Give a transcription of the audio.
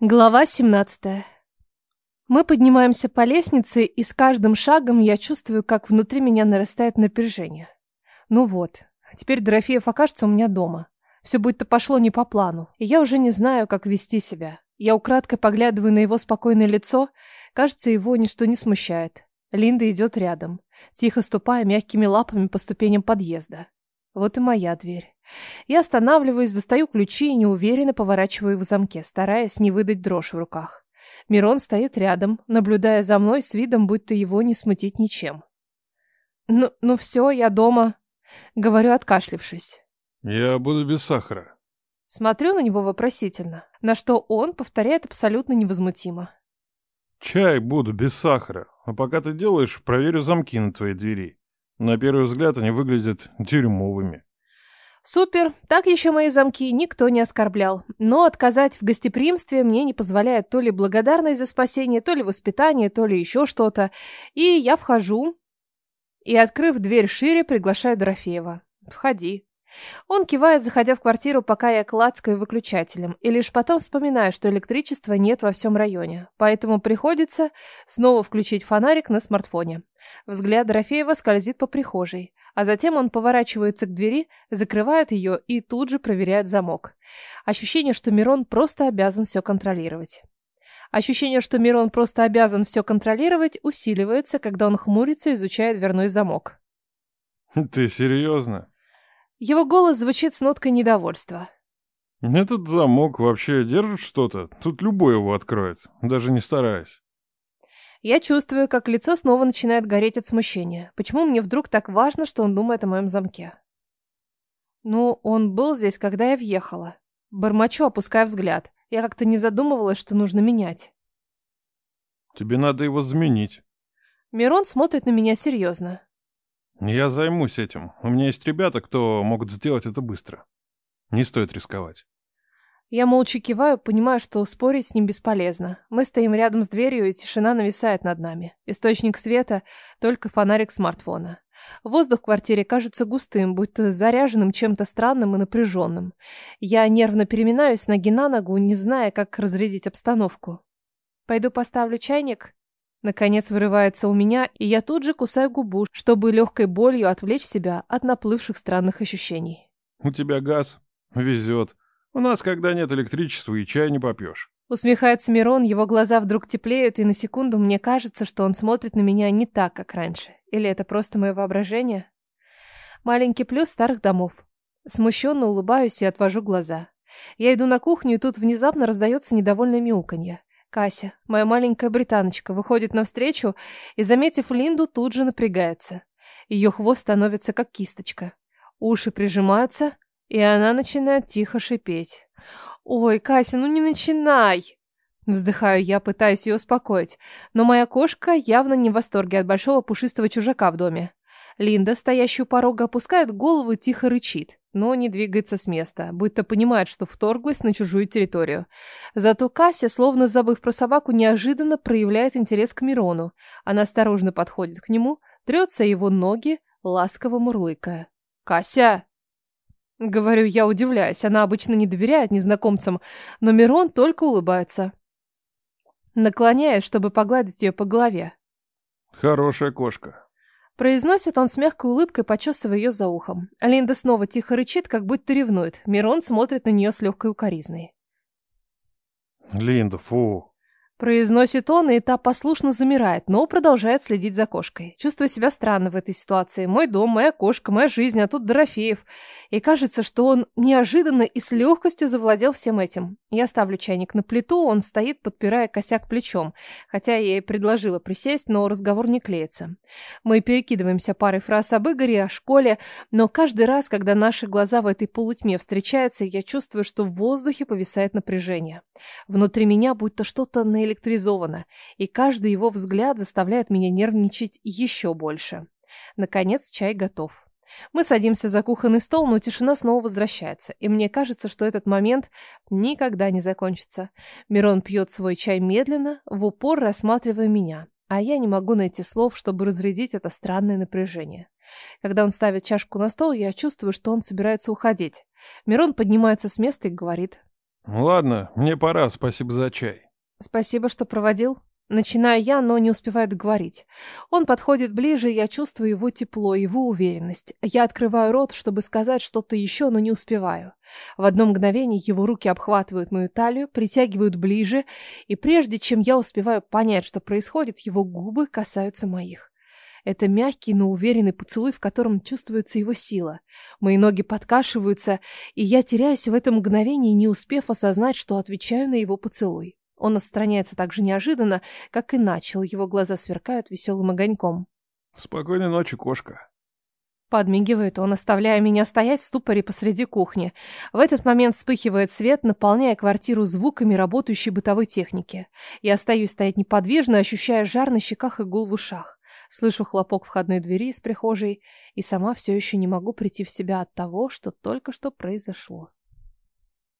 Глава 17. Мы поднимаемся по лестнице, и с каждым шагом я чувствую, как внутри меня нарастает напряжение. Ну вот, теперь Дорофеев окажется у меня дома. Все будто пошло не по плану, и я уже не знаю, как вести себя. Я украдкой поглядываю на его спокойное лицо, кажется, его ничто не смущает. Линда идет рядом, тихо ступая мягкими лапами по ступеням подъезда. Вот и моя дверь. Я останавливаюсь, достаю ключи и неуверенно поворачиваю их в замке, стараясь не выдать дрожь в руках. Мирон стоит рядом, наблюдая за мной с видом, будто его не смутить ничем. «Ну, ну все, я дома», — говорю, откашлившись. «Я буду без сахара». Смотрю на него вопросительно, на что он повторяет абсолютно невозмутимо. «Чай буду без сахара, а пока ты делаешь, проверю замки на твоей двери. На первый взгляд они выглядят дерьмовыми». Супер, так еще мои замки никто не оскорблял. Но отказать в гостеприимстве мне не позволяет то ли благодарность за спасение, то ли воспитание, то ли еще что-то. И я вхожу и, открыв дверь шире, приглашаю Дорофеева. «Входи». Он кивает, заходя в квартиру, пока я клацкаю выключателем, и лишь потом вспоминаю, что электричества нет во всем районе. Поэтому приходится снова включить фонарик на смартфоне. Взгляд Дорофеева скользит по прихожей, а затем он поворачивается к двери, закрывает ее и тут же проверяет замок. Ощущение, что Мирон просто обязан все контролировать. Ощущение, что Мирон просто обязан все контролировать, усиливается, когда он хмурится и изучает дверной замок. «Ты серьезно?» Его голос звучит с ноткой недовольства. «Этот замок вообще держит что-то? Тут любой его откроет, даже не стараясь». Я чувствую, как лицо снова начинает гореть от смущения. Почему мне вдруг так важно, что он думает о моем замке? Ну, он был здесь, когда я въехала. Бормочу, опуская взгляд. Я как-то не задумывалась, что нужно менять. Тебе надо его заменить. Мирон смотрит на меня серьезно. Я займусь этим. У меня есть ребята, кто могут сделать это быстро. Не стоит рисковать. Я молча киваю, понимаю, что спорить с ним бесполезно. Мы стоим рядом с дверью, и тишина нависает над нами. Источник света — только фонарик смартфона. Воздух в квартире кажется густым, будто заряженным чем-то странным и напряженным. Я нервно переминаюсь ноги на ногу, не зная, как разрядить обстановку. «Пойду поставлю чайник?» Наконец вырывается у меня, и я тут же кусаю губу, чтобы легкой болью отвлечь себя от наплывших странных ощущений. «У тебя газ. Везет. У нас, когда нет электричества, и чай не попьешь. Усмехается Мирон, его глаза вдруг теплеют, и на секунду мне кажется, что он смотрит на меня не так, как раньше. Или это просто мое воображение? Маленький плюс старых домов. Смущенно улыбаюсь и отвожу глаза. Я иду на кухню, и тут внезапно раздается недовольное мяуканье. Кася, моя маленькая британочка, выходит навстречу и, заметив Линду, тут же напрягается. Ее хвост становится как кисточка. Уши прижимаются, и она начинает тихо шипеть. «Ой, Кася, ну не начинай!» Вздыхаю я, пытаюсь ее успокоить, но моя кошка явно не в восторге от большого пушистого чужака в доме. Линда, стоящая у порога, опускает голову и тихо рычит, но не двигается с места, будто понимает, что вторглась на чужую территорию. Зато Кася, словно забыв про собаку, неожиданно проявляет интерес к Мирону. Она осторожно подходит к нему, трется его ноги, ласково мурлыкая. «Кася!» Говорю, я удивляюсь, она обычно не доверяет незнакомцам, но Мирон только улыбается. Наклоняясь, чтобы погладить ее по голове. Хорошая кошка. Произносит он с мягкой улыбкой, почесывая ее за ухом. Линда снова тихо рычит, как будто ревнует. Мирон смотрит на нее с легкой укоризной. Линда, фу. Произносит он, и та послушно замирает, но продолжает следить за кошкой. Чувствую себя странно в этой ситуации. Мой дом, моя кошка, моя жизнь, а тут Дорофеев. И кажется, что он неожиданно и с легкостью завладел всем этим. Я ставлю чайник на плиту, он стоит, подпирая косяк плечом. Хотя я ей предложила присесть, но разговор не клеится. Мы перекидываемся парой фраз об Игоре, о школе, но каждый раз, когда наши глаза в этой полутьме встречаются, я чувствую, что в воздухе повисает напряжение. Внутри меня будто что-то наэлектризовано, и каждый его взгляд заставляет меня нервничать еще больше. Наконец, чай готов. Мы садимся за кухонный стол, но тишина снова возвращается, и мне кажется, что этот момент никогда не закончится. Мирон пьет свой чай медленно, в упор рассматривая меня, а я не могу найти слов, чтобы разрядить это странное напряжение. Когда он ставит чашку на стол, я чувствую, что он собирается уходить. Мирон поднимается с места и говорит. Ладно, мне пора, спасибо за чай. Спасибо, что проводил. Начинаю я, но не успеваю договорить. Он подходит ближе, я чувствую его тепло, его уверенность. Я открываю рот, чтобы сказать что-то еще, но не успеваю. В одно мгновение его руки обхватывают мою талию, притягивают ближе, и прежде чем я успеваю понять, что происходит, его губы касаются моих. Это мягкий, но уверенный поцелуй, в котором чувствуется его сила. Мои ноги подкашиваются, и я теряюсь в этом мгновении, не успев осознать, что отвечаю на его поцелуй. Он отстраняется так же неожиданно, как и начал. Его глаза сверкают веселым огоньком. «Спокойной ночи, кошка». Подмигивает он, оставляя меня стоять в ступоре посреди кухни. В этот момент вспыхивает свет, наполняя квартиру звуками работающей бытовой техники. Я остаюсь стоять неподвижно, ощущая жар на щеках и гул в ушах. Слышу хлопок входной двери из прихожей и сама все еще не могу прийти в себя от того, что только что произошло.